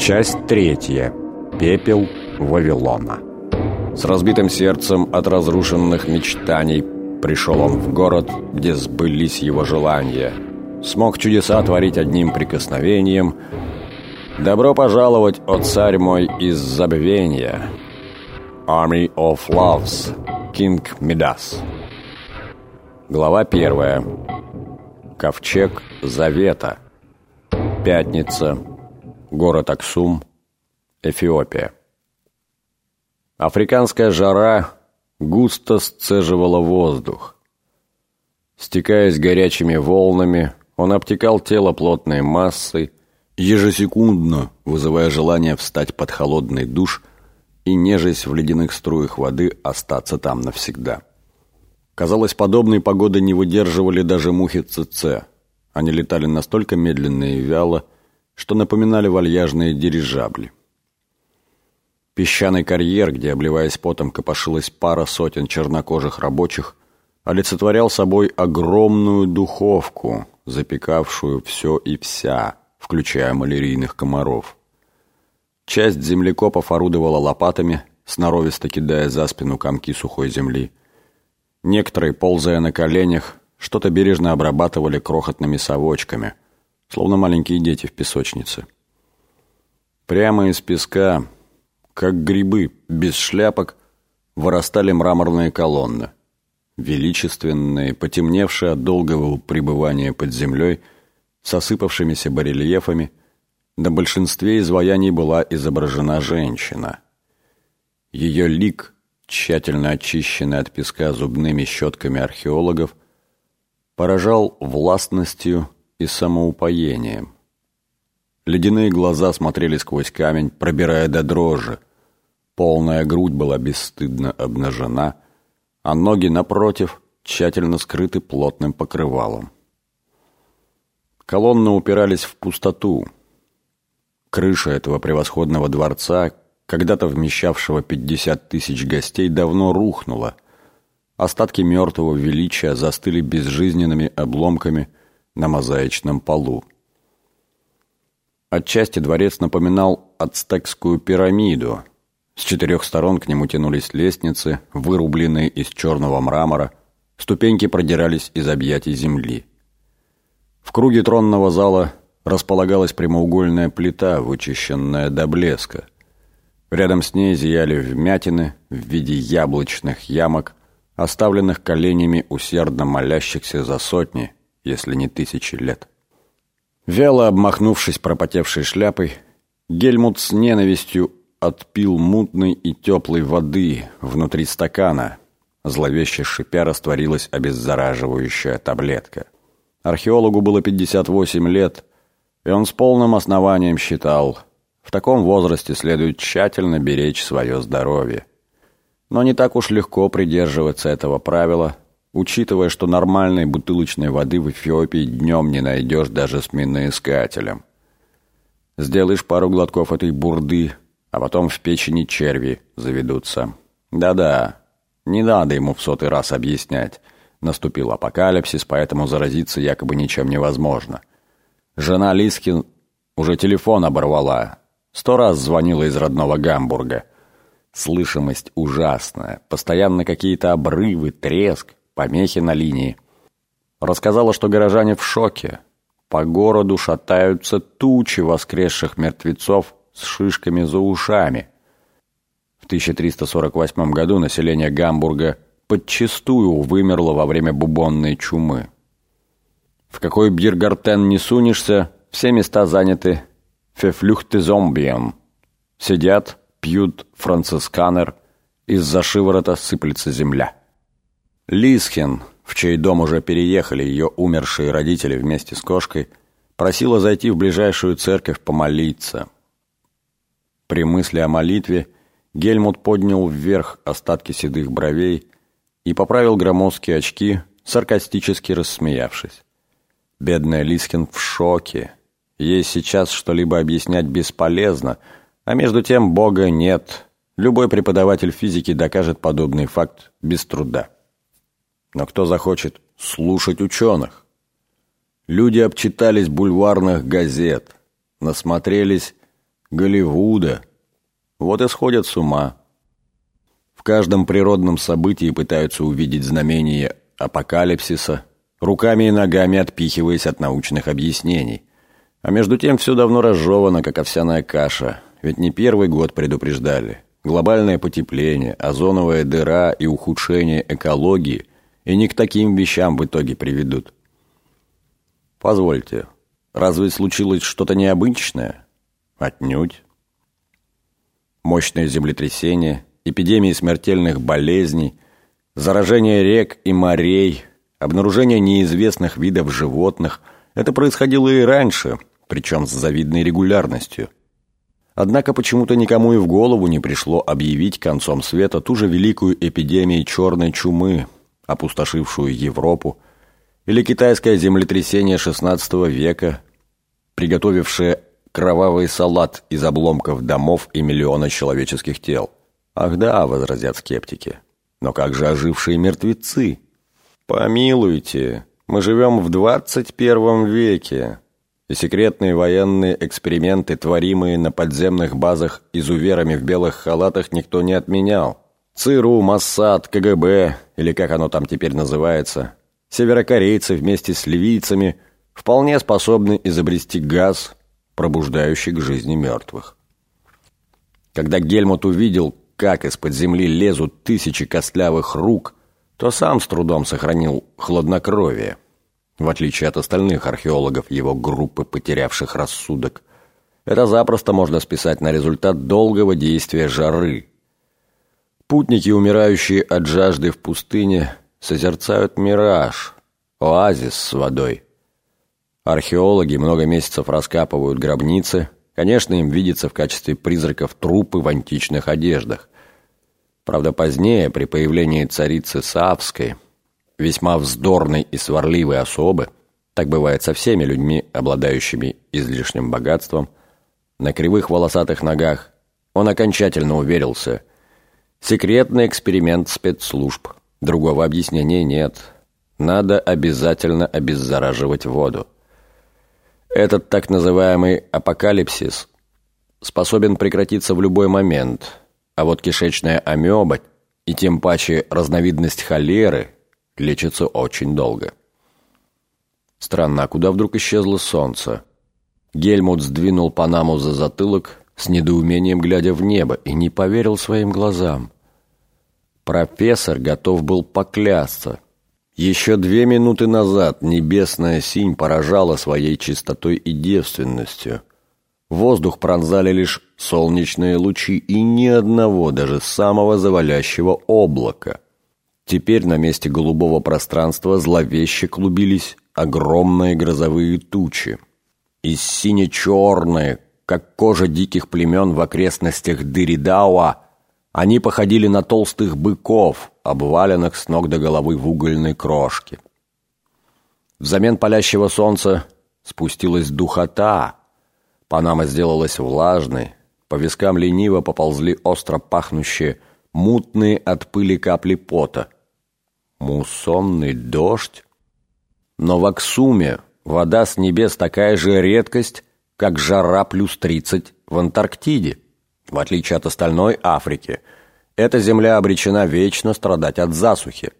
Часть третья. Пепел Вавилона. С разбитым сердцем от разрушенных мечтаний пришел он в город, где сбылись его желания. Смог чудеса творить одним прикосновением. Добро пожаловать, о царь мой из забвения. Army of Loves. King Midas. Глава первая. Ковчег Завета. Пятница. Город Аксум. Эфиопия. Африканская жара густо сцеживала воздух. Стекаясь горячими волнами, он обтекал тело плотной массой, ежесекундно вызывая желание встать под холодный душ и, нежесть в ледяных струях воды, остаться там навсегда. Казалось, подобной погоды не выдерживали даже мухи ЦЦ. Они летали настолько медленно и вяло, что напоминали вальяжные дирижабли. Песчаный карьер, где, обливаясь потом, копошилась пара сотен чернокожих рабочих, олицетворял собой огромную духовку, запекавшую все и вся, включая малярийных комаров. Часть землекопов орудовала лопатами, сноровисто кидая за спину комки сухой земли. Некоторые, ползая на коленях, что-то бережно обрабатывали крохотными совочками, словно маленькие дети в песочнице. Прямо из песка, как грибы, без шляпок, вырастали мраморные колонны. Величественные, потемневшие от долгого пребывания под землей, с осыпавшимися барельефами – на большинстве изваяний была изображена женщина. Ее лик, тщательно очищенный от песка зубными щетками археологов, поражал властностью и самоупоением. Ледяные глаза смотрели сквозь камень, пробирая до дрожи. Полная грудь была бесстыдно обнажена, а ноги, напротив, тщательно скрыты плотным покрывалом. Колонны упирались в пустоту — Крыша этого превосходного дворца, когда-то вмещавшего 50 тысяч гостей, давно рухнула. Остатки мертвого величия застыли безжизненными обломками на мозаичном полу. Отчасти дворец напоминал ацтекскую пирамиду. С четырех сторон к нему тянулись лестницы, вырубленные из черного мрамора, ступеньки продирались из объятий земли. В круге тронного зала располагалась прямоугольная плита, вычищенная до блеска. Рядом с ней зияли вмятины в виде яблочных ямок, оставленных коленями усердно молящихся за сотни, если не тысячи лет. Вяло обмахнувшись пропотевшей шляпой, Гельмут с ненавистью отпил мутной и теплой воды внутри стакана. Зловеще шипя растворилась обеззараживающая таблетка. Археологу было 58 лет, и он с полным основанием считал, в таком возрасте следует тщательно беречь свое здоровье. Но не так уж легко придерживаться этого правила, учитывая, что нормальной бутылочной воды в Эфиопии днем не найдешь даже с миноискателем. Сделаешь пару глотков этой бурды, а потом в печени черви заведутся. Да-да, не надо ему в сотый раз объяснять. Наступил апокалипсис, поэтому заразиться якобы ничем невозможно. Жена Лискин уже телефон оборвала. Сто раз звонила из родного Гамбурга. Слышимость ужасная. Постоянно какие-то обрывы, треск, помехи на линии. Рассказала, что горожане в шоке. По городу шатаются тучи воскресших мертвецов с шишками за ушами. В 1348 году население Гамбурга подчистую вымерло во время бубонной чумы. В какой Биргартен не сунешься, все места заняты фефлюхты зомбием. Сидят, пьют францисканер, из-за шиворота сыплется земля. Лисхин, в чей дом уже переехали ее умершие родители вместе с кошкой, просила зайти в ближайшую церковь помолиться. При мысли о молитве Гельмут поднял вверх остатки седых бровей и поправил громоздкие очки, саркастически рассмеявшись. Бедная Лискин в шоке. Ей сейчас что-либо объяснять бесполезно, а между тем Бога нет. Любой преподаватель физики докажет подобный факт без труда. Но кто захочет слушать ученых? Люди обчитались бульварных газет, насмотрелись Голливуда. Вот и сходят с ума. В каждом природном событии пытаются увидеть знамение апокалипсиса, руками и ногами отпихиваясь от научных объяснений. А между тем все давно разжевано, как овсяная каша, ведь не первый год предупреждали. Глобальное потепление, озоновая дыра и ухудшение экологии и не к таким вещам в итоге приведут. Позвольте, разве случилось что-то необычное? Отнюдь. Мощное землетрясение, эпидемии смертельных болезней, заражение рек и морей, обнаружение неизвестных видов животных – это происходило и раньше, причем с завидной регулярностью. Однако почему-то никому и в голову не пришло объявить концом света ту же великую эпидемию черной чумы, опустошившую Европу, или китайское землетрясение XVI века, приготовившее кровавый салат из обломков домов и миллиона человеческих тел. Ах да, возразят скептики. Но как же ожившие мертвецы? Помилуйте, мы живем в 21 веке, и секретные военные эксперименты, творимые на подземных базах изуверами в белых халатах, никто не отменял. ЦРУ, Моссад, КГБ, или как оно там теперь называется, северокорейцы вместе с ливийцами вполне способны изобрести газ, пробуждающий к жизни мертвых. Когда Гельмут увидел, как из-под земли лезут тысячи костлявых рук, то сам с трудом сохранил хладнокровие, в отличие от остальных археологов его группы, потерявших рассудок. Это запросто можно списать на результат долгого действия жары. Путники, умирающие от жажды в пустыне, созерцают мираж, оазис с водой – Археологи много месяцев раскапывают гробницы. Конечно, им видится в качестве призраков трупы в античных одеждах. Правда, позднее, при появлении царицы Савской, весьма вздорной и сварливой особы, так бывает со всеми людьми, обладающими излишним богатством, на кривых волосатых ногах, он окончательно уверился. Секретный эксперимент спецслужб. Другого объяснения нет. Надо обязательно обеззараживать воду. Этот так называемый апокалипсис способен прекратиться в любой момент, а вот кишечная амеба и тем паче разновидность холеры лечится очень долго. Странно, а куда вдруг исчезло солнце? Гельмут сдвинул Панаму за затылок, с недоумением глядя в небо, и не поверил своим глазам. Профессор готов был поклясться – еще две минуты назад небесная синь поражала своей чистотой и девственностью. Воздух пронзали лишь солнечные лучи и ни одного, даже самого завалящего облака. Теперь на месте голубого пространства зловеще клубились огромные грозовые тучи. И сине-черные, как кожа диких племен в окрестностях Дыридауа, они походили на толстых быков, обваленных с ног до головы в угольной крошке. Взамен палящего солнца спустилась духота. Панама сделалась влажной, по вискам лениво поползли остро пахнущие, мутные от пыли капли пота. Муссонный дождь? Но в Аксуме вода с небес такая же редкость, как жара плюс тридцать в Антарктиде. В отличие от остальной Африки, эта земля обречена вечно страдать от засухи.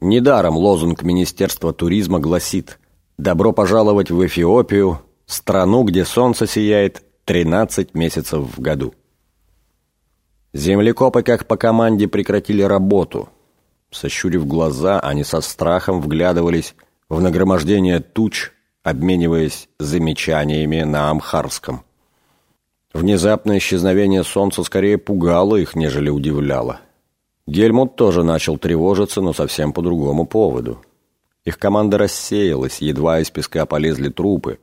Недаром лозунг Министерства туризма гласит «Добро пожаловать в Эфиопию, страну, где солнце сияет 13 месяцев в году». Землекопы, как по команде, прекратили работу. Сощурив глаза, они со страхом вглядывались в нагромождение туч, обмениваясь замечаниями на амхарском. Внезапное исчезновение солнца скорее пугало их, нежели удивляло. Гельмут тоже начал тревожиться, но совсем по другому поводу. Их команда рассеялась, едва из песка полезли трупы.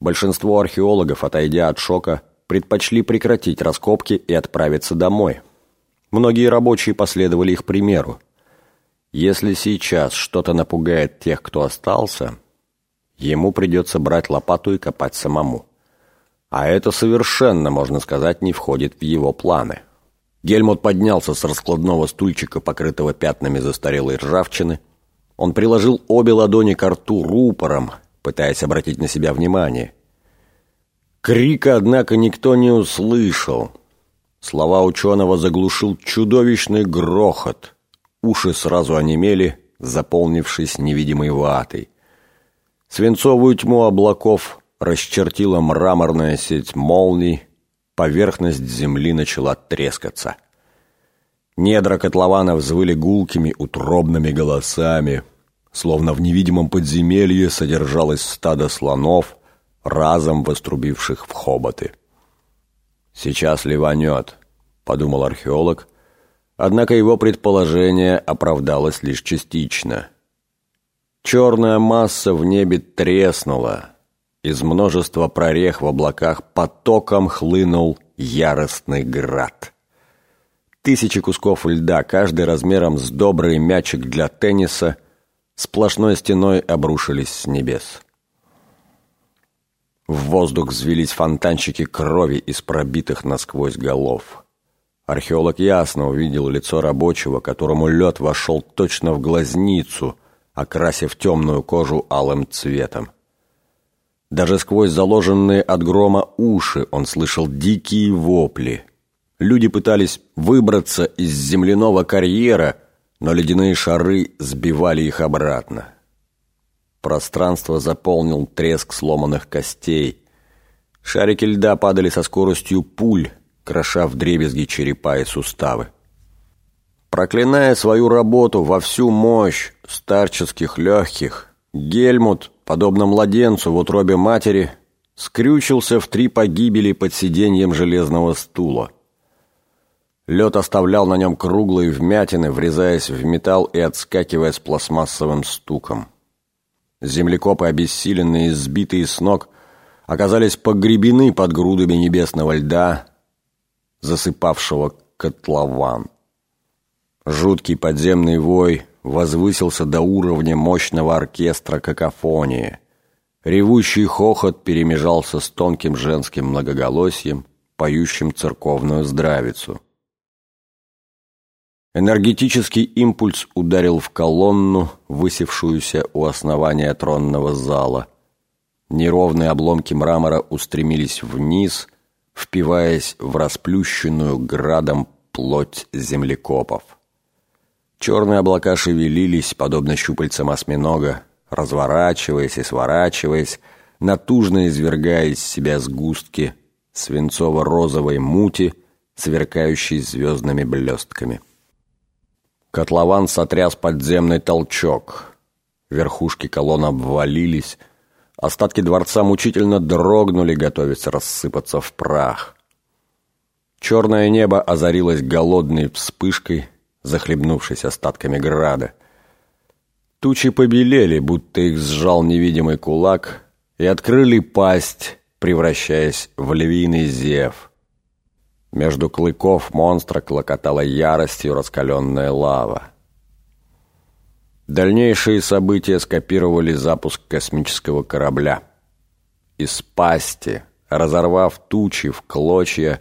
Большинство археологов, отойдя от шока, предпочли прекратить раскопки и отправиться домой. Многие рабочие последовали их примеру. Если сейчас что-то напугает тех, кто остался, ему придется брать лопату и копать самому. А это совершенно, можно сказать, не входит в его планы. Гельмут поднялся с раскладного стульчика, покрытого пятнами застарелой ржавчины. Он приложил обе ладони к рту рупором, пытаясь обратить на себя внимание. Крика, однако, никто не услышал. Слова ученого заглушил чудовищный грохот. Уши сразу онемели, заполнившись невидимой ватой. Свинцовую тьму облаков расчертила мраморная сеть молний, поверхность земли начала трескаться. Недра котлована взвыли гулкими, утробными голосами. Словно в невидимом подземелье содержалось стадо слонов, разом вострубивших в хоботы. «Сейчас ливанет», — подумал археолог, однако его предположение оправдалось лишь частично. Черная масса в небе треснула. Из множества прорех в облаках потоком хлынул яростный град. Тысячи кусков льда, каждый размером с добрый мячик для тенниса, сплошной стеной обрушились с небес. В воздух взвелись фонтанчики крови из пробитых насквозь голов. Археолог ясно увидел лицо рабочего, которому лед вошел точно в глазницу, окрасив темную кожу алым цветом. Даже сквозь заложенные от грома уши он слышал дикие вопли — Люди пытались выбраться из земляного карьера, но ледяные шары сбивали их обратно. Пространство заполнил треск сломанных костей. Шарики льда падали со скоростью пуль, кроша вдребезги черепа и суставы. Проклиная свою работу во всю мощь старческих легких, Гельмут, подобно младенцу в утробе матери, скрючился в три погибели под сиденьем железного стула. Лед оставлял на нем круглые вмятины, врезаясь в металл и отскакивая с пластмассовым стуком. Землекопы, обессиленные и сбитые с ног, оказались погребены под грудами небесного льда, засыпавшего котлован. Жуткий подземный вой возвысился до уровня мощного оркестра какофонии. Ревущий хохот перемежался с тонким женским многоголосием, поющим церковную здравицу. Энергетический импульс ударил в колонну, высевшуюся у основания тронного зала. Неровные обломки мрамора устремились вниз, впиваясь в расплющенную градом плоть землекопов. Черные облака шевелились, подобно щупальцам осьминога, разворачиваясь и сворачиваясь, натужно извергая из себя сгустки свинцово-розовой мути, сверкающей звездными блестками. Котлован сотряс подземный толчок. Верхушки колонн обвалились. Остатки дворца мучительно дрогнули, готовясь рассыпаться в прах. Черное небо озарилось голодной вспышкой, захлебнувшись остатками града. Тучи побелели, будто их сжал невидимый кулак, и открыли пасть, превращаясь в львиный зев. Между клыков монстра клокотала яростью раскаленная лава. Дальнейшие события скопировали запуск космического корабля. Из пасти, разорвав тучи в клочья,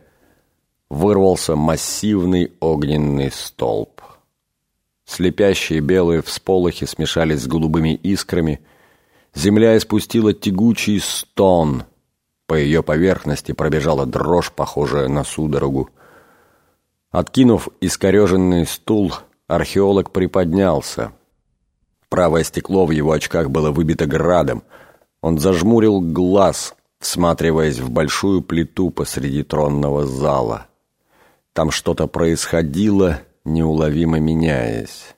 вырвался массивный огненный столб. Слепящие белые всполохи смешались с голубыми искрами. Земля испустила тягучий стон — по ее поверхности пробежала дрожь, похожая на судорогу. Откинув искореженный стул, археолог приподнялся. Правое стекло в его очках было выбито градом. Он зажмурил глаз, всматриваясь в большую плиту посреди тронного зала. Там что-то происходило, неуловимо меняясь.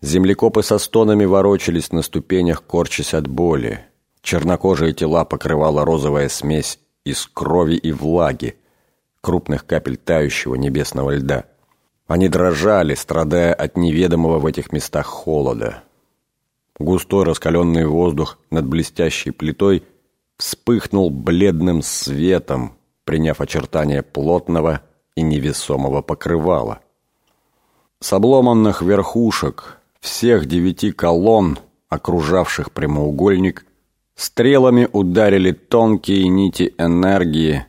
Землекопы со стонами ворочались на ступенях, корчась от боли. Чернокожие тела покрывала розовая смесь из крови и влаги, крупных капель тающего небесного льда. Они дрожали, страдая от неведомого в этих местах холода. Густой раскаленный воздух над блестящей плитой вспыхнул бледным светом, приняв очертания плотного и невесомого покрывала. С обломанных верхушек всех девяти колонн, окружавших прямоугольник, Стрелами ударили тонкие нити энергии,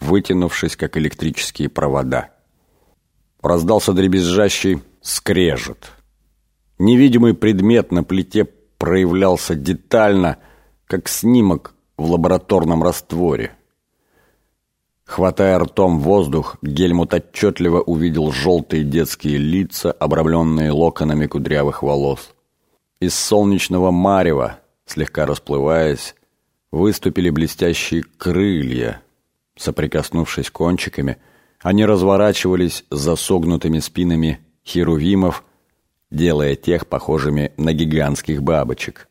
вытянувшись, как электрические провода. Раздался дребезжащий скрежет. Невидимый предмет на плите проявлялся детально, как снимок в лабораторном растворе. Хватая ртом воздух, Гельмут отчетливо увидел желтые детские лица, обрамленные локонами кудрявых волос. Из солнечного марева, слегка расплываясь, выступили блестящие крылья. Соприкоснувшись кончиками, они разворачивались за согнутыми спинами херувимов, делая тех похожими на гигантских бабочек.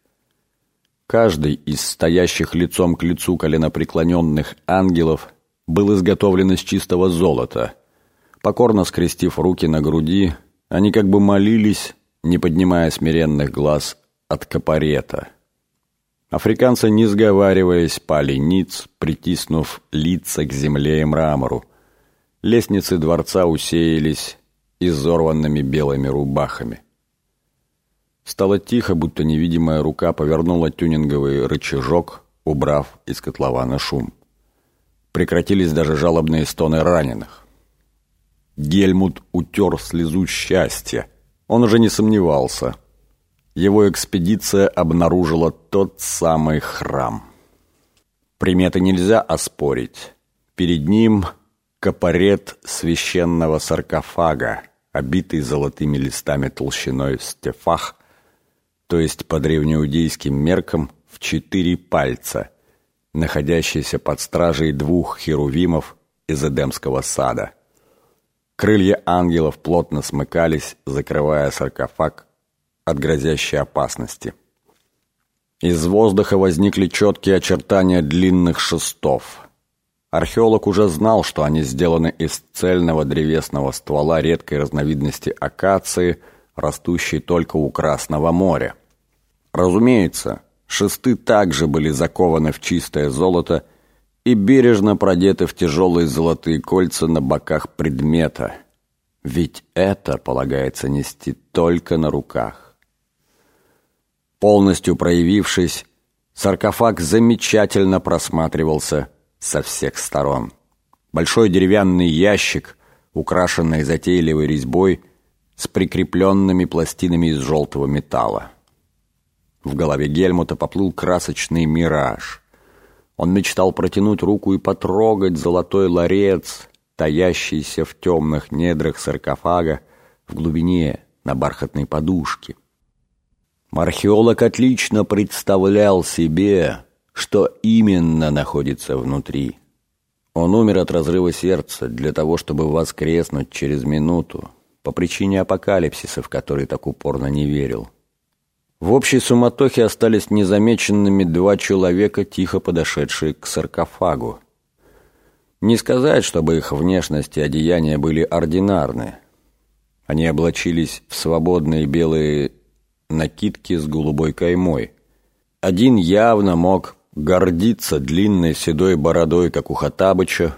Каждый из стоящих лицом к лицу коленопреклоненных ангелов был изготовлен из чистого золота. Покорно скрестив руки на груди, они как бы молились, не поднимая смиренных глаз от капарета. Африканцы, не сговариваясь, пали ниц, притиснув лица к земле и мрамору. Лестницы дворца усеялись изорванными белыми рубахами. Стало тихо, будто невидимая рука повернула тюнинговый рычажок, убрав из котлована шум. Прекратились даже жалобные стоны раненых. Гельмут утер слезу счастья. Он уже не сомневался. Его экспедиция обнаружила тот самый храм. Приметы нельзя оспорить. Перед ним капарет священного саркофага, обитый золотыми листами толщиной стефах, то есть по древнеудейским меркам в четыре пальца – находящийся под стражей двух херувимов из Эдемского сада. Крылья ангелов плотно смыкались, закрывая саркофаг от грозящей опасности. Из воздуха возникли четкие очертания длинных шестов. Археолог уже знал, что они сделаны из цельного древесного ствола редкой разновидности акации, растущей только у Красного моря. Разумеется, Шесты также были закованы в чистое золото и бережно продеты в тяжелые золотые кольца на боках предмета. Ведь это полагается нести только на руках. Полностью проявившись, саркофаг замечательно просматривался со всех сторон. Большой деревянный ящик, украшенный затейливой резьбой, с прикрепленными пластинами из желтого металла. В голове Гельмута поплыл красочный мираж. Он мечтал протянуть руку и потрогать золотой ларец, таящийся в темных недрах саркофага в глубине на бархатной подушке. Археолог отлично представлял себе, что именно находится внутри. Он умер от разрыва сердца для того, чтобы воскреснуть через минуту, по причине апокалипсиса, в который так упорно не верил. В общей суматохе остались незамеченными два человека, тихо подошедшие к саркофагу. Не сказать, чтобы их внешность и одеяния были ординарны. Они облачились в свободные белые накидки с голубой каймой. Один явно мог гордиться длинной седой бородой, как у Хатабыча,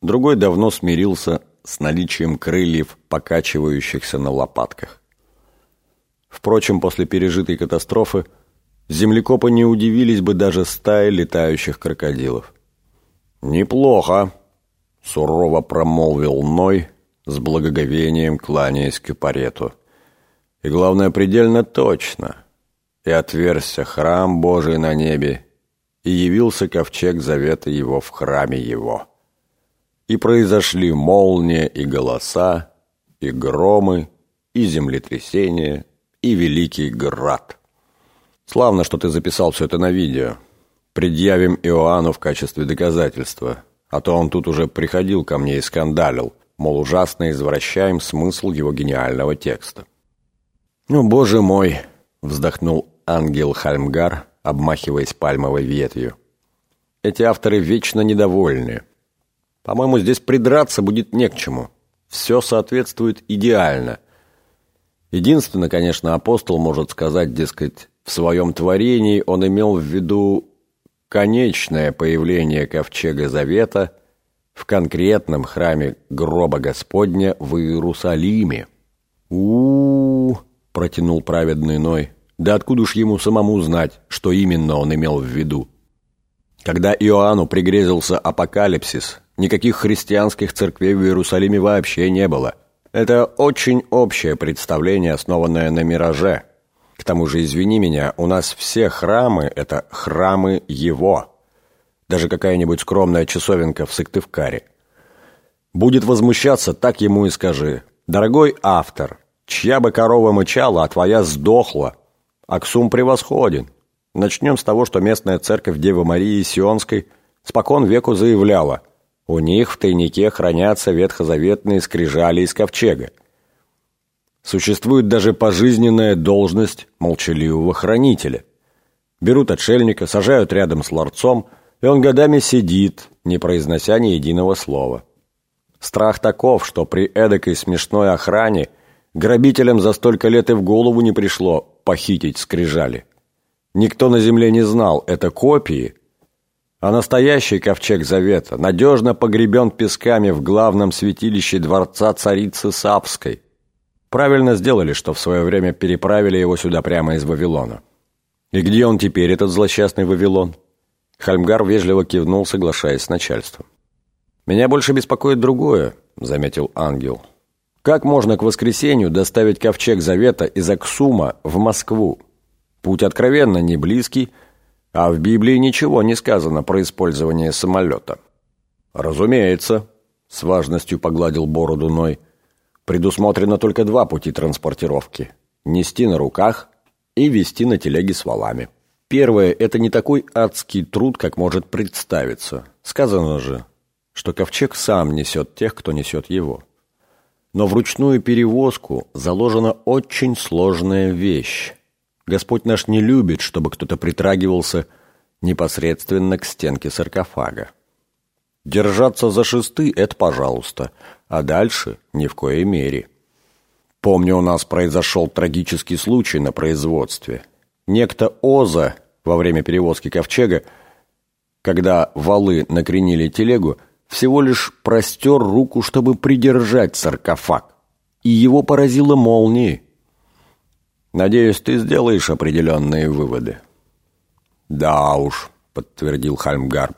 другой давно смирился с наличием крыльев, покачивающихся на лопатках. Впрочем, после пережитой катастрофы землекопы не удивились бы даже стае летающих крокодилов. «Неплохо», — сурово промолвил Ной, с благоговением кланяясь к парету. «И главное, предельно точно. И отверзся храм Божий на небе, и явился ковчег завета его в храме его. И произошли молния и голоса, и громы, и землетрясения, и Великий Град. Славно, что ты записал все это на видео. Предъявим Иоанну в качестве доказательства. А то он тут уже приходил ко мне и скандалил, мол, ужасно извращаем смысл его гениального текста. «Ну, боже мой!» — вздохнул ангел Хальмгар, обмахиваясь пальмовой ветвью. «Эти авторы вечно недовольны. По-моему, здесь придраться будет не к чему. Все соответствует идеально. Единственное, конечно, апостол может сказать, дескать, в своем творении он имел в виду конечное появление Ковчега Завета в конкретном храме гроба Господня в Иерусалиме. у, протянул праведный Ной. «Да откуда ж ему самому знать, что именно он имел в виду?» Когда Иоанну пригрезился апокалипсис, никаких христианских церквей в Иерусалиме вообще не было – это очень общее представление, основанное на мираже. К тому же, извини меня, у нас все храмы – это храмы Его. даже какая-нибудь скромная часовенка в Сыктывкаре. Будет возмущаться, так ему и скажи. Дорогой автор, чья бы корова мычала, а твоя сдохла. Аксум превосходен. Начнем с того, что местная церковь Девы Марии Сионской спокон веку заявляла, у них в тайнике хранятся ветхозаветные скрижали из ковчега. Существует даже пожизненная должность молчаливого хранителя. Берут отшельника, сажают рядом с ларцом, и он годами сидит, не произнося ни единого слова. Страх таков, что при эдакой смешной охране грабителям за столько лет и в голову не пришло похитить скрижали. Никто на земле не знал, это копии, а настоящий ковчег Завета надежно погребен песками в главном святилище дворца царицы Сапской. Правильно сделали, что в свое время переправили его сюда прямо из Вавилона. И где он теперь, этот злосчастный Вавилон? Хальмгар вежливо кивнул, соглашаясь с начальством. «Меня больше беспокоит другое», — заметил ангел. «Как можно к воскресенью доставить ковчег Завета из Аксума в Москву? Путь откровенно не близкий, а в Библии ничего не сказано про использование самолета». «Разумеется», — с важностью погладил бороду Ной, «предусмотрено только два пути транспортировки — нести на руках и вести на телеге с валами». Первое – это не такой адский труд, как может представиться. Сказано же, что ковчег сам несет тех, кто несет его. Но в ручную перевозку заложена очень сложная вещь. Господь наш не любит, чтобы кто-то притрагивался непосредственно к стенке саркофага. Держаться за шесты – это пожалуйста, а дальше – ни в коей мере. Помню, у нас произошел трагический случай на производстве. Некто Оза во время перевозки ковчега, когда валы накренили телегу, всего лишь простер руку, чтобы придержать саркофаг, и его поразило молнией. Надеюсь, ты сделаешь определенные выводы. Да уж, подтвердил Хальмгар.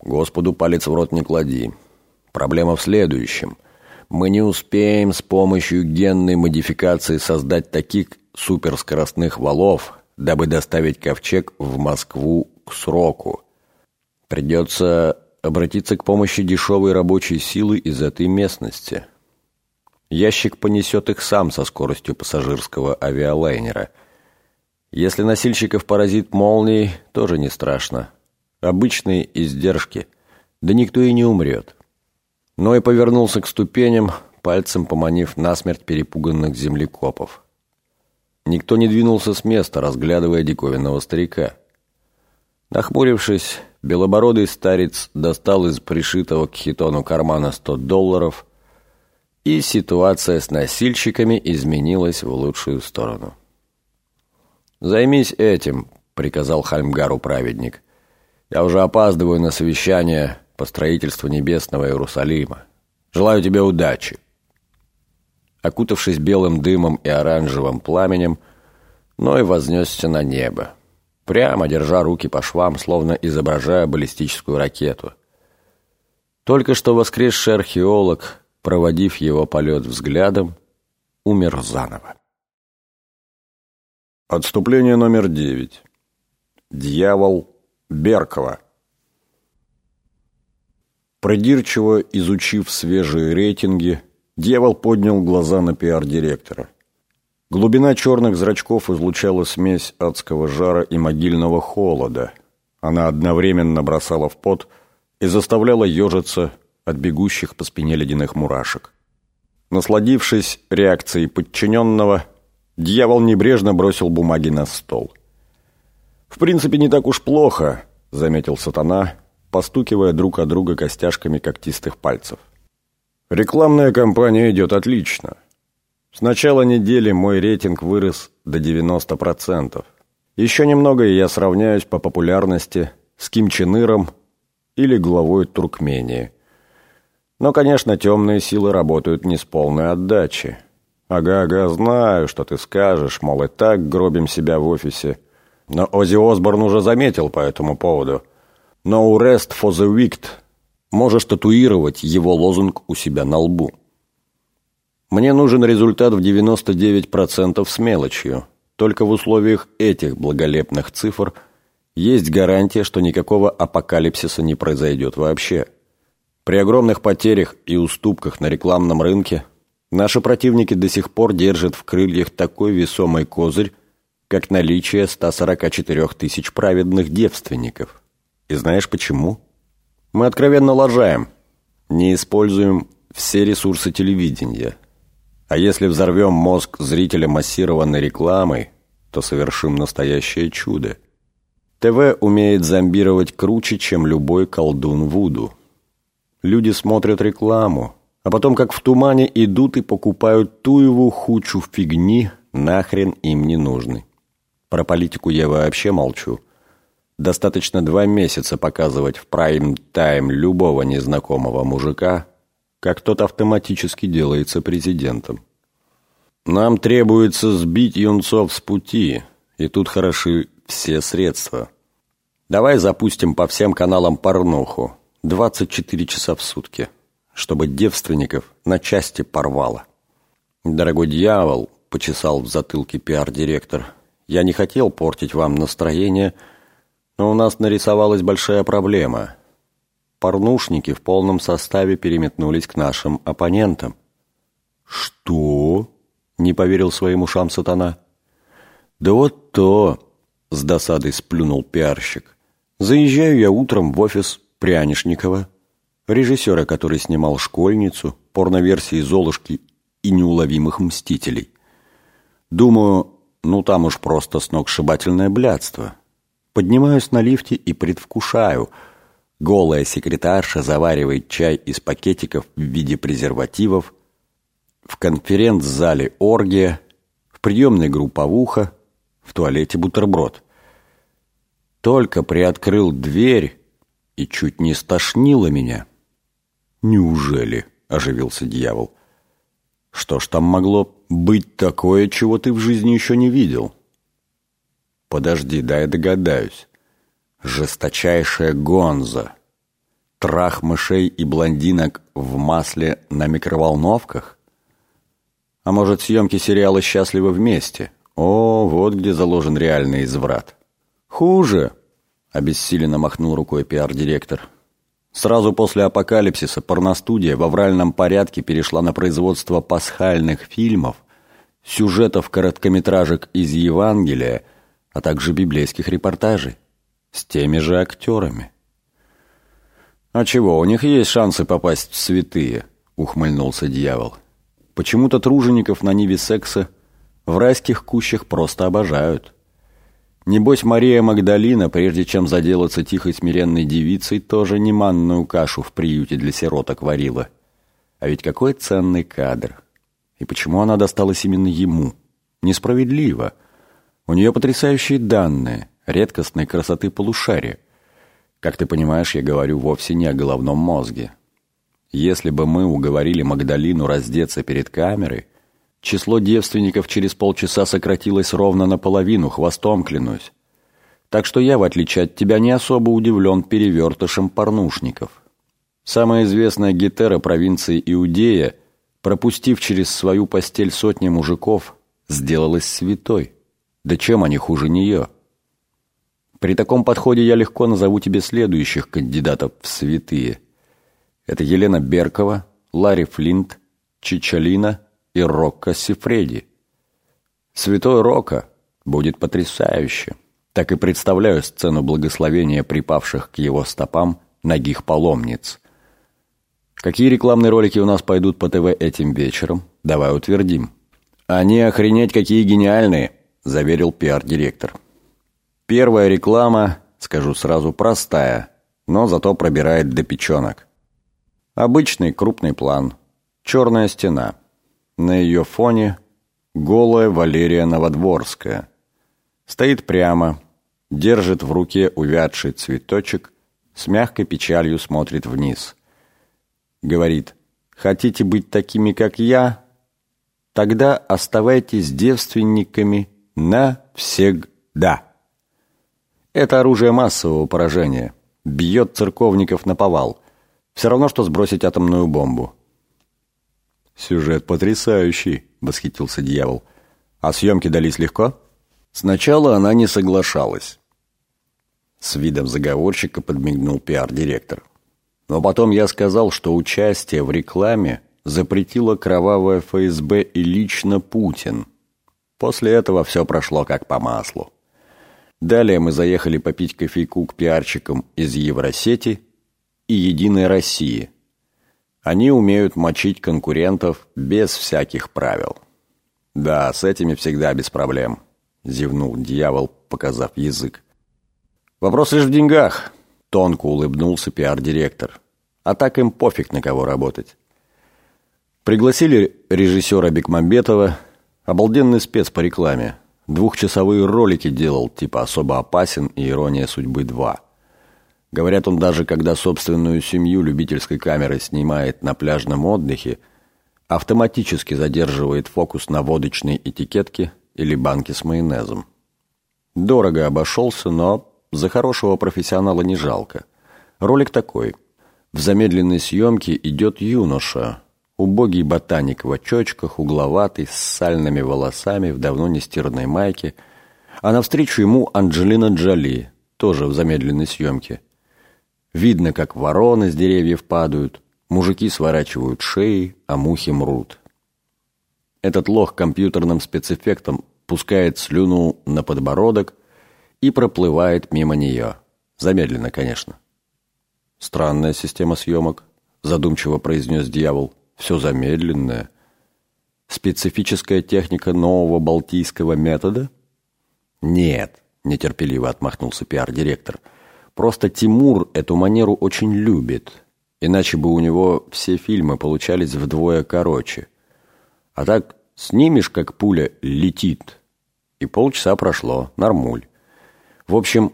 Господу палец в рот не клади. Проблема в следующем. Мы не успеем с помощью генной модификации создать таких суперскоростных валов, дабы доставить ковчег в Москву к сроку. Придется обратиться к помощи дешевой рабочей силы из этой местности. Ящик понесет их сам со скоростью пассажирского авиалайнера. Если носильщиков поразит молнией, тоже не страшно. Обычные издержки. Да никто и не умрет. Но и повернулся к ступеням, пальцем поманив насмерть перепуганных землекопов. Никто не двинулся с места, разглядывая диковинного старика. Нахмурившись, белобородый старец достал из пришитого к хитону кармана 100 долларов, и ситуация с носильщиками изменилась в лучшую сторону. «Займись этим», — приказал Хальмгару праведник. «Я уже опаздываю на совещание по строительству небесного Иерусалима. Желаю тебе удачи». Окутавшись белым дымом и оранжевым пламенем, Ной вознесся на небо прямо держа руки по швам, словно изображая баллистическую ракету. Только что воскресший археолог, проводив его полет взглядом, умер заново. Отступление номер девять. Дьявол Беркова. Придирчиво изучив свежие рейтинги, дьявол поднял глаза на пиар-директора. Глубина черных зрачков излучала смесь адского жара и могильного холода. Она одновременно бросала в пот и заставляла ежиться от бегущих по спине ледяных мурашек. Насладившись реакцией подчиненного, дьявол небрежно бросил бумаги на стол. «В принципе, не так уж плохо», — заметил сатана, постукивая друг от друга костяшками когтистых пальцев. «Рекламная кампания идет отлично. С начала недели мой рейтинг вырос до 90%. Еще немного, и я сравняюсь по популярности с Ким Чен Иром или главой Туркмении. Но, конечно, темные силы работают не с полной отдачей. Ага-ага, знаю, что ты скажешь, мол, и так гробим себя в офисе. Но Оззи Осборн уже заметил по этому поводу. «No rest for the wicked» можешь татуировать его лозунг у себя на лбу. Мне нужен результат в 99% с мелочью. Только в условиях этих благолепных цифр есть гарантия, что никакого апокалипсиса не произойдет вообще. При огромных потерях и уступках на рекламном рынке наши противники до сих пор держат в крыльях такой весомый козырь, как наличие 144 тысяч праведных девственников. И знаешь почему? Мы откровенно лажаем, не используем все ресурсы телевидения. А если взорвем мозг зрителя массированной рекламой, то совершим настоящее чудо. ТВ умеет зомбировать круче, чем любой колдун Вуду. Люди смотрят рекламу, а потом как в тумане идут и покупают ту его хучу фигни, нахрен им не нужны. Про политику я вообще молчу. Достаточно два месяца показывать в прайм-тайм любого незнакомого мужика, как тот автоматически делается президентом. Нам требуется сбить юнцов с пути, и тут хороши все средства. Давай запустим по всем каналам порнуху, 24 часа в сутки, чтобы девственников на части порвало. Дорогой дьявол, почесал в затылке пиар-директор, я не хотел портить вам настроение, но у нас нарисовалась большая проблема – порнушники в полном составе переметнулись к нашим оппонентам. «Что?» — не поверил своим ушам сатана. «Да вот то!» — с досадой сплюнул пиарщик. «Заезжаю я утром в офис Прянишникова, режиссера, который снимал «Школьницу», порноверсии «Золушки» и «Неуловимых мстителей». Думаю, ну там уж просто сногсшибательное блядство. Поднимаюсь на лифте и предвкушаю — Голая секретарша заваривает чай из пакетиков в виде презервативов. В конференц-зале оргия, в приемной групповуха, в туалете бутерброд. Только приоткрыл дверь и чуть не стошнило меня. «Неужели?» — оживился дьявол. «Что ж там могло быть такое, чего ты в жизни еще не видел?» «Подожди, дай догадаюсь жесточайшая гонза. Трах мышей и блондинок в масле на микроволновках? А может, съемки сериала «Счастливы вместе»? О, вот где заложен реальный изврат. Хуже, обессиленно махнул рукой пиар-директор. Сразу после апокалипсиса порностудия в авральном порядке перешла на производство пасхальных фильмов, сюжетов короткометражек из Евангелия, а также библейских репортажей с теми же актерами. «А чего, у них есть шансы попасть в святые», — ухмыльнулся дьявол. «Почему-то тружеников на ниве секса в райских кущах просто обожают. Небось, Мария Магдалина, прежде чем заделаться тихой смиренной девицей, тоже не манную кашу в приюте для сироток варила. А ведь какой ценный кадр. И почему она досталась именно ему? Несправедливо. У нее потрясающие данные — редкостной красоты полушария. Как ты понимаешь, я говорю вовсе не о головном мозге. Если бы мы уговорили Магдалину раздеться перед камерой, число девственников через полчаса сократилось ровно наполовину, хвостом клянусь. Так что я, в отличие от тебя, не особо удивлен перевертышем порнушников. Самая известная гетера провинции Иудея, пропустив через свою постель сотни мужиков, сделалась святой. Да чем они хуже нее?» При таком подходе я легко назову тебе следующих кандидатов в святые. Это Елена Беркова, Ларри Флинт, Чичалина и Рокко Сифреди. Святой Рокко будет потрясающе. Так и представляю сцену благословения припавших к его стопам ногих паломниц. Какие рекламные ролики у нас пойдут по ТВ этим вечером? Давай утвердим. Они охренеть какие гениальные, заверил пиар-директор. Первая реклама, скажу сразу, простая, но зато пробирает до печенок. Обычный крупный план. Черная стена. На ее фоне голая Валерия Новодворская. Стоит прямо, держит в руке увядший цветочек, с мягкой печалью смотрит вниз. Говорит, хотите быть такими, как я? Тогда оставайтесь девственниками навсегда. Это оружие массового поражения. Бьет церковников на повал. Все равно, что сбросить атомную бомбу. «Сюжет потрясающий», — восхитился дьявол. «А съемки дались легко?» Сначала она не соглашалась. С видом заговорщика подмигнул пиар-директор. Но потом я сказал, что участие в рекламе запретила кровавая ФСБ и лично Путин. После этого все прошло как по маслу. Далее мы заехали попить кофейку к пиарщикам из Евросети и Единой России. Они умеют мочить конкурентов без всяких правил. Да, с этими всегда без проблем, зевнул дьявол, показав язык. Вопрос лишь в деньгах, тонко улыбнулся пиар-директор. А так им пофиг на кого работать. Пригласили режиссера Бекмамбетова, обалденный спец по рекламе. Двухчасовые ролики делал, типа «Особо опасен» и «Ирония судьбы 2». Говорят, он даже когда собственную семью любительской камерой снимает на пляжном отдыхе, автоматически задерживает фокус на водочной этикетке или банке с майонезом. Дорого обошелся, но за хорошего профессионала не жалко. Ролик такой. В замедленной съемке идет юноша, Убогий ботаник в очочках, угловатый, с сальными волосами, в давно нестиранной майке. А навстречу ему Анджелина Джоли, тоже в замедленной съемке. Видно, как вороны с деревьев падают, мужики сворачивают шеи, а мухи мрут. Этот лох компьютерным спецэффектом пускает слюну на подбородок и проплывает мимо нее. Замедленно, конечно. «Странная система съемок», задумчиво произнес дьявол все замедленное. Специфическая техника нового балтийского метода? Нет, нетерпеливо отмахнулся пиар-директор. Просто Тимур эту манеру очень любит. Иначе бы у него все фильмы получались вдвое короче. А так снимешь, как пуля летит. И полчаса прошло, нормуль. В общем,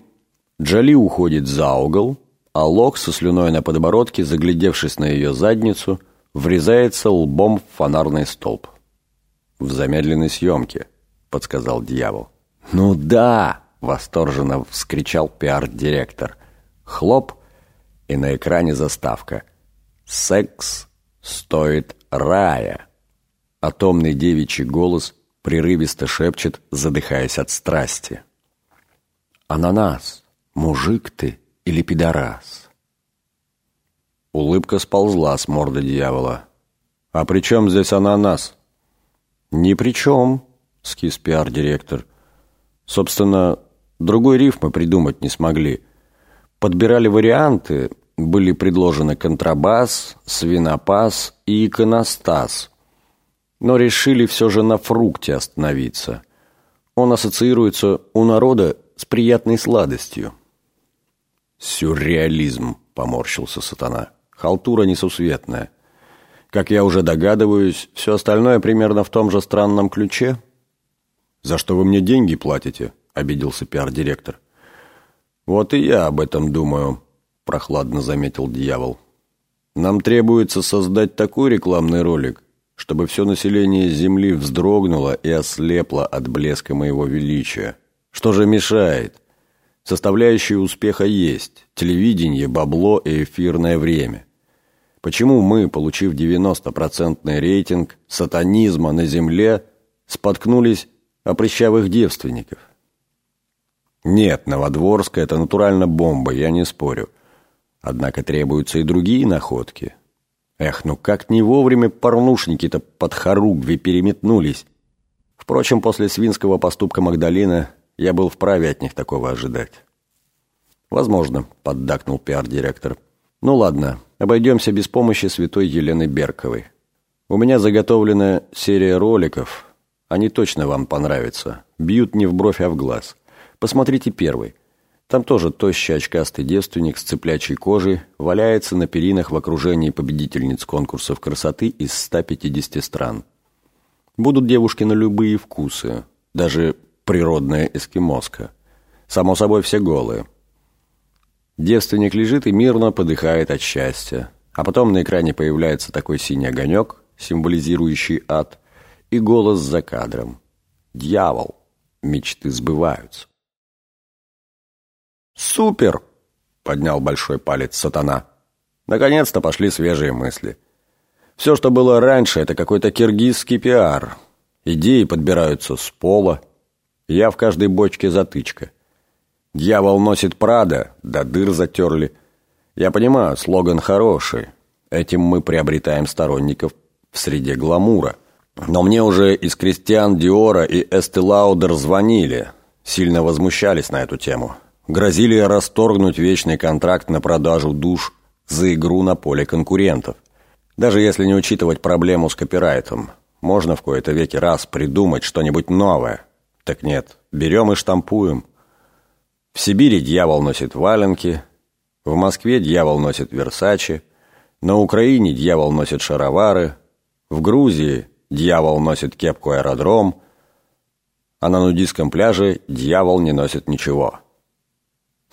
Джоли уходит за угол, а Лок со слюной на подбородке, заглядевшись на ее задницу, врезается лбом в фонарный столб. «В замедленной съемке», — подсказал дьявол. «Ну да!» — восторженно вскричал пиар-директор. Хлоп, и на экране заставка. «Секс стоит рая!» Атомный девичий голос прерывисто шепчет, задыхаясь от страсти. «Ананас, мужик ты или пидорас?» Улыбка сползла с морды дьявола. «А при чем здесь ананас?» «Ни при чем», — скис пиар-директор. «Собственно, другой рифмы придумать не смогли. Подбирали варианты, были предложены контрабас, свинопас и иконостас. Но решили все же на фрукте остановиться. Он ассоциируется у народа с приятной сладостью». «Сюрреализм», — поморщился сатана. Халтура несусветная. Как я уже догадываюсь, все остальное примерно в том же странном ключе. «За что вы мне деньги платите?» – обиделся пиар-директор. «Вот и я об этом думаю», – прохладно заметил дьявол. «Нам требуется создать такой рекламный ролик, чтобы все население Земли вздрогнуло и ослепло от блеска моего величия. Что же мешает? Составляющие успеха есть – телевидение, бабло и эфирное время. Почему мы, получив 90% рейтинг сатанизма на земле, споткнулись о прыщавых девственников? Нет, Новодворская – это натурально бомба, я не спорю. Однако требуются и другие находки. Эх, ну как не вовремя порнушники-то под хоругви переметнулись. Впрочем, после свинского поступка Магдалины я был вправе от них такого ожидать. «Возможно», – поддакнул пиар-директор. «Ну ладно, Обойдемся без помощи святой Елены Берковой. У меня заготовлена серия роликов. Они точно вам понравятся. Бьют не в бровь, а в глаз. Посмотрите первый. Там тоже тощий очкастый девственник с цыплячьей кожей валяется на перинах в окружении победительниц конкурсов красоты из 150 стран. Будут девушки на любые вкусы, даже природная эскимоска. Само собой, все голые. Девственник лежит и мирно подыхает от счастья. А потом на экране появляется такой синий огонек, символизирующий ад, и голос за кадром. «Дьявол! Мечты сбываются!» «Супер!» — поднял большой палец сатана. «Наконец-то пошли свежие мысли. Все, что было раньше, это какой-то киргизский пиар. Идеи подбираются с пола. Я в каждой бочке затычка. Дьявол носит Прада, да дыр затерли. Я понимаю, слоган хороший. Этим мы приобретаем сторонников в среде гламура. Но мне уже из Кристиан Диора и Эсте Лаудер звонили, сильно возмущались на эту тему. Грозили расторгнуть вечный контракт на продажу душ за игру на поле конкурентов. Даже если не учитывать проблему с копирайтом, можно в кои-то веки раз придумать что-нибудь новое. Так нет, берем и штампуем. В Сибири дьявол носит валенки, в Москве дьявол носит Версачи, на Украине дьявол носит шаровары, в Грузии дьявол носит кепку аэродром, а на нудистском пляже дьявол не носит ничего.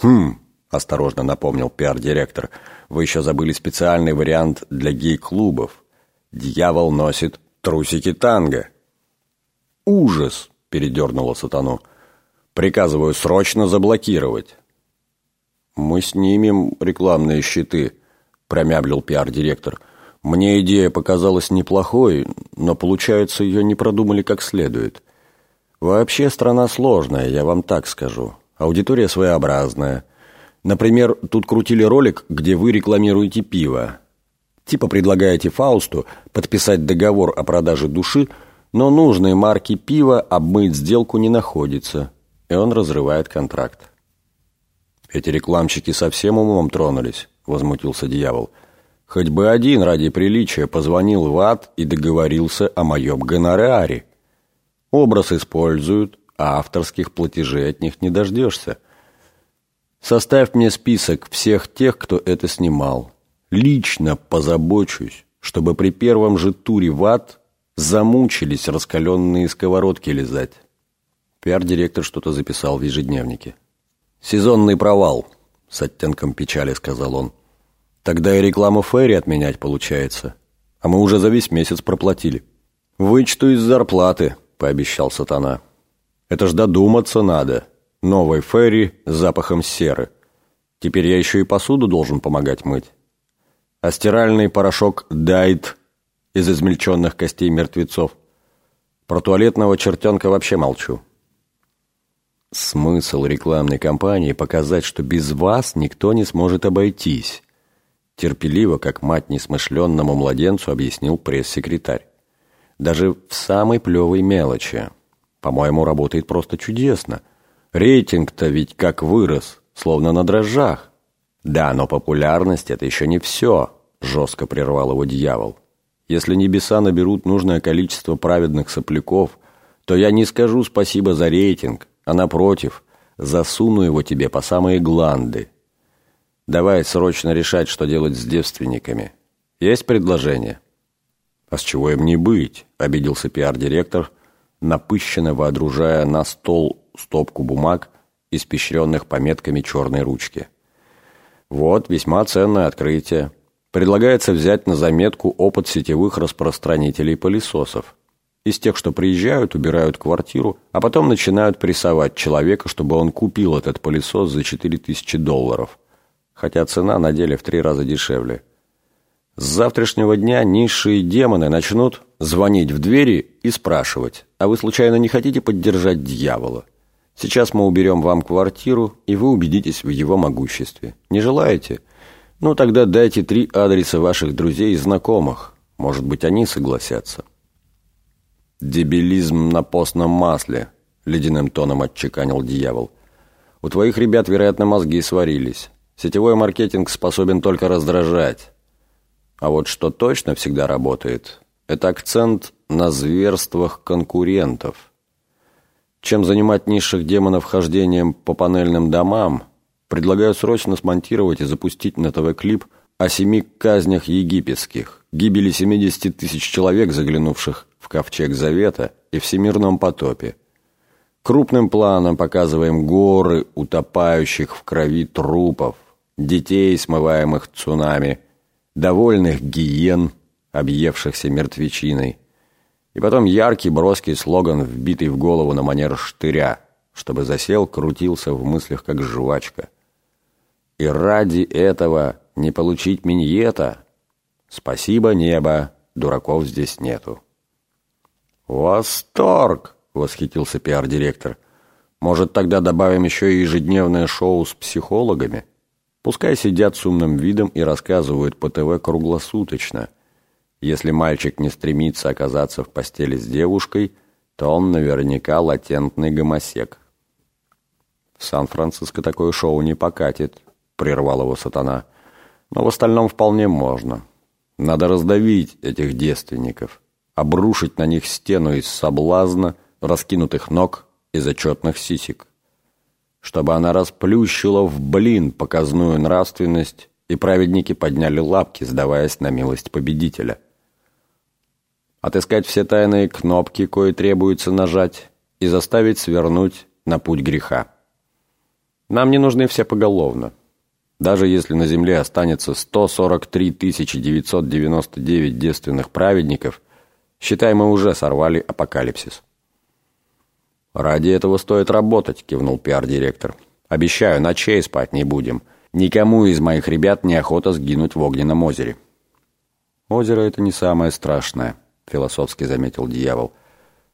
«Хм», — осторожно напомнил пиар-директор, — «вы еще забыли специальный вариант для гей-клубов. Дьявол носит трусики танго». «Ужас!» — передернула сатану. «Приказываю срочно заблокировать». «Мы снимем рекламные щиты», — промямлил пиар-директор. «Мне идея показалась неплохой, но, получается, ее не продумали как следует. Вообще страна сложная, я вам так скажу. Аудитория своеобразная. Например, тут крутили ролик, где вы рекламируете пиво. Типа предлагаете Фаусту подписать договор о продаже души, но нужной марки пива обмыть сделку не находится, и он разрывает контракт. «Эти рекламщики совсем умом тронулись», — возмутился дьявол. «Хоть бы один ради приличия позвонил в ад и договорился о моем гонораре. Образ используют, а авторских платежей от них не дождешься. Составь мне список всех тех, кто это снимал. Лично позабочусь, чтобы при первом же туре в ад замучились раскаленные сковородки лизать. Пиар-директор что-то записал в ежедневнике. «Сезонный провал», — с оттенком печали сказал он. «Тогда и рекламу Ферри отменять получается. А мы уже за весь месяц проплатили». «Вычту из зарплаты», — пообещал сатана. «Это ж додуматься надо. Новой Ферри с запахом серы. Теперь я еще и посуду должен помогать мыть. А стиральный порошок «Дайт» из измельченных костей мертвецов. Про туалетного чертенка вообще молчу. Смысл рекламной кампании – показать, что без вас никто не сможет обойтись. Терпеливо, как мать несмышленному младенцу, объяснил пресс-секретарь. Даже в самой плевой мелочи. По-моему, работает просто чудесно. Рейтинг-то ведь как вырос, словно на дрожжах. Да, но популярность – это еще не все, жестко прервал его дьявол. Если небеса наберут нужное количество праведных сопляков, то я не скажу спасибо за рейтинг, а напротив, засуну его тебе по самые гланды. Давай срочно решать, что делать с девственниками. Есть предложение?» «А с чего им не быть?» – обиделся пиар-директор, напыщенно воодружая на стол стопку бумаг, испещренных пометками черной ручки. «Вот весьма ценное открытие. Предлагается взять на заметку опыт сетевых распространителей пылесосов из тех, что приезжают, убирают квартиру, а потом начинают прессовать человека, чтобы он купил этот пылесос за 4000 долларов. Хотя цена на деле в три раза дешевле. С завтрашнего дня низшие демоны начнут звонить в двери и спрашивать, а вы случайно не хотите поддержать дьявола? Сейчас мы уберем вам квартиру, и вы убедитесь в его могуществе. Не желаете? Ну тогда дайте три адреса ваших друзей и знакомых. Может быть, они согласятся. «Дебилизм на постном масле», — ледяным тоном отчеканил дьявол. «У твоих ребят, вероятно, мозги сварились. Сетевой маркетинг способен только раздражать. А вот что точно всегда работает, это акцент на зверствах конкурентов. Чем занимать низших демонов хождением по панельным домам, предлагаю срочно смонтировать и запустить на ТВ клип о семи казнях египетских, гибели 70 тысяч человек, заглянувших в Ковчег Завета и Всемирном потопе. Крупным планом показываем горы утопающих в крови трупов, детей, смываемых цунами, довольных гиен, объевшихся мертвечиной. И потом яркий броский слоган, вбитый в голову на манер штыря, чтобы засел, крутился в мыслях, как жвачка. И ради этого не получить миньета? Спасибо, небо, дураков здесь нету. «Восторг!» — восхитился пиар-директор. Может, тогда добавим еще и ежедневное шоу с психологами? Пускай сидят с умным видом и рассказывают по ТВ круглосуточно. Если мальчик не стремится оказаться в постели с девушкой, то он наверняка латентный гомосек. В Сан-Франциско такое шоу не покатит, прервал его сатана. Но в остальном вполне можно. Надо раздавить этих девственников, обрушить на них стену из соблазна, раскинутых ног и зачетных сисек. Чтобы она расплющила в блин показную нравственность, и праведники подняли лапки, сдаваясь на милость победителя. Отыскать все тайные кнопки, кое требуется нажать, и заставить свернуть на путь греха. Нам не нужны все поголовно. Даже если на земле останется 143 999 девственных праведников, считай, мы уже сорвали апокалипсис. «Ради этого стоит работать», — кивнул пиар-директор. «Обещаю, ночей спать не будем. Никому из моих ребят не охота сгинуть в огненном озере». «Озеро — это не самое страшное», — философски заметил дьявол.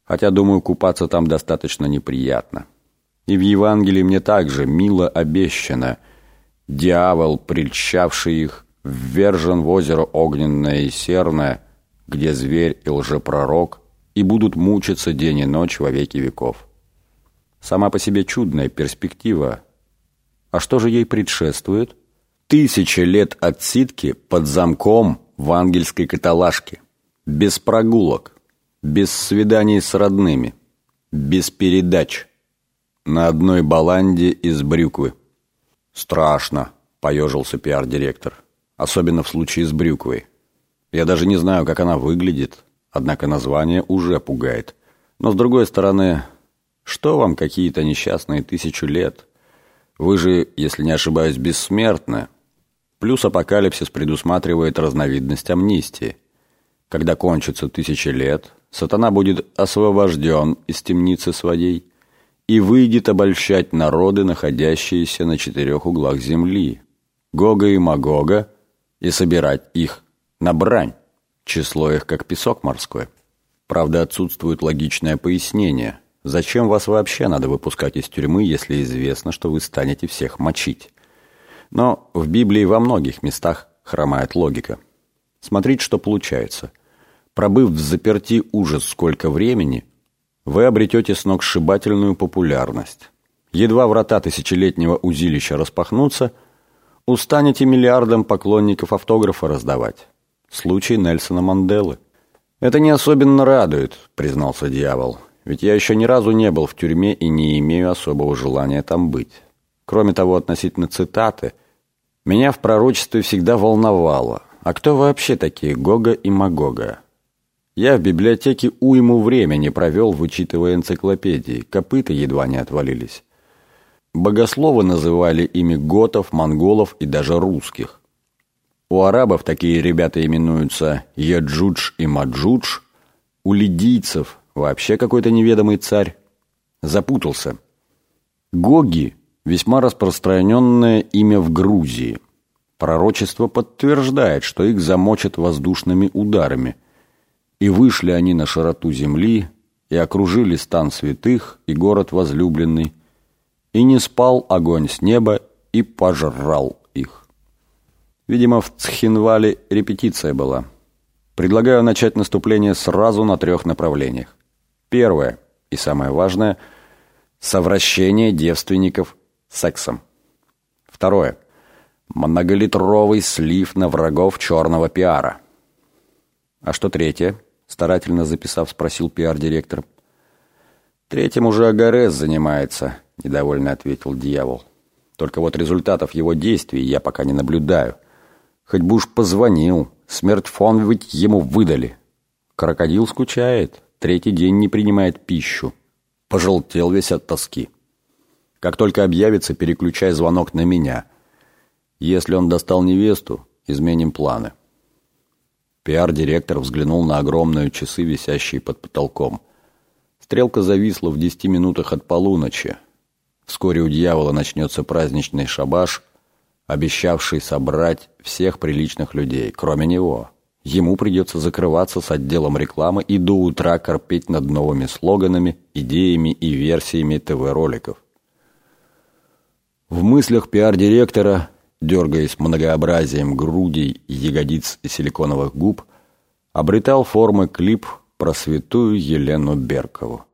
«Хотя, думаю, купаться там достаточно неприятно. И в Евангелии мне также мило обещано — Дьявол, прельщавший их, ввержен в озеро огненное и серное, где зверь и лжепророк, и будут мучиться день и ночь во веки веков. Сама по себе чудная перспектива. А что же ей предшествует? Тысячи лет отсидки под замком в ангельской каталажке. Без прогулок, без свиданий с родными, без передач. На одной баланде из брюквы. «Страшно», — поежился пиар-директор. «Особенно в случае с брюквой. Я даже не знаю, как она выглядит, однако название уже пугает. Но, с другой стороны, что вам какие-то несчастные тысячу лет? Вы же, если не ошибаюсь, бессмертны. Плюс апокалипсис предусматривает разновидность амнистии. Когда кончится тысячи лет, сатана будет освобожден из темницы своей, и выйдет обольщать народы, находящиеся на четырех углах земли, Гога и Магога, и собирать их на брань, число их как песок морской. Правда, отсутствует логичное пояснение. Зачем вас вообще надо выпускать из тюрьмы, если известно, что вы станете всех мочить? Но в Библии во многих местах хромает логика. Смотрите, что получается. Пробыв в заперти ужас сколько времени – вы обретете сногсшибательную популярность. Едва врата тысячелетнего узилища распахнутся, устанете миллиардам поклонников автографа раздавать. Случай Нельсона Манделы. «Это не особенно радует», — признался дьявол. «Ведь я еще ни разу не был в тюрьме и не имею особого желания там быть. Кроме того, относительно цитаты, меня в пророчестве всегда волновало. А кто вообще такие Гога и Магога? Я в библиотеке уйму времени провел, вычитывая энциклопедии. Копыта едва не отвалились. Богословы называли ими готов, монголов и даже русских. У арабов такие ребята именуются Яджудж и Маджудж. У лидийцев вообще какой-то неведомый царь. Запутался. Гоги – весьма распространенное имя в Грузии. Пророчество подтверждает, что их замочат воздушными ударами – и вышли они на широту земли, и окружили стан святых и город возлюбленный, и не спал огонь с неба и пожрал их. Видимо, в Цхинвале репетиция была. Предлагаю начать наступление сразу на трех направлениях. Первое, и самое важное, совращение девственников сексом. Второе, многолитровый слив на врагов черного пиара. А что третье? Старательно записав, спросил пиар-директор. «Третьим уже Агарес занимается», — недовольно ответил дьявол. «Только вот результатов его действий я пока не наблюдаю. Хоть бы уж позвонил, смертьфон ведь ему выдали. Крокодил скучает, третий день не принимает пищу. Пожелтел весь от тоски. Как только объявится, переключай звонок на меня. Если он достал невесту, изменим планы». Пиар-директор взглянул на огромные часы, висящие под потолком. Стрелка зависла в десяти минутах от полуночи. Вскоре у дьявола начнется праздничный шабаш, обещавший собрать всех приличных людей, кроме него, ему придется закрываться с отделом рекламы и до утра корпеть над новыми слоганами, идеями и версиями ТВ-роликов. В мыслях пиар-директора, дергаясь многообразием грудей, ягодиц и силиконовых губ, обретал формы клип про святую Елену Беркову.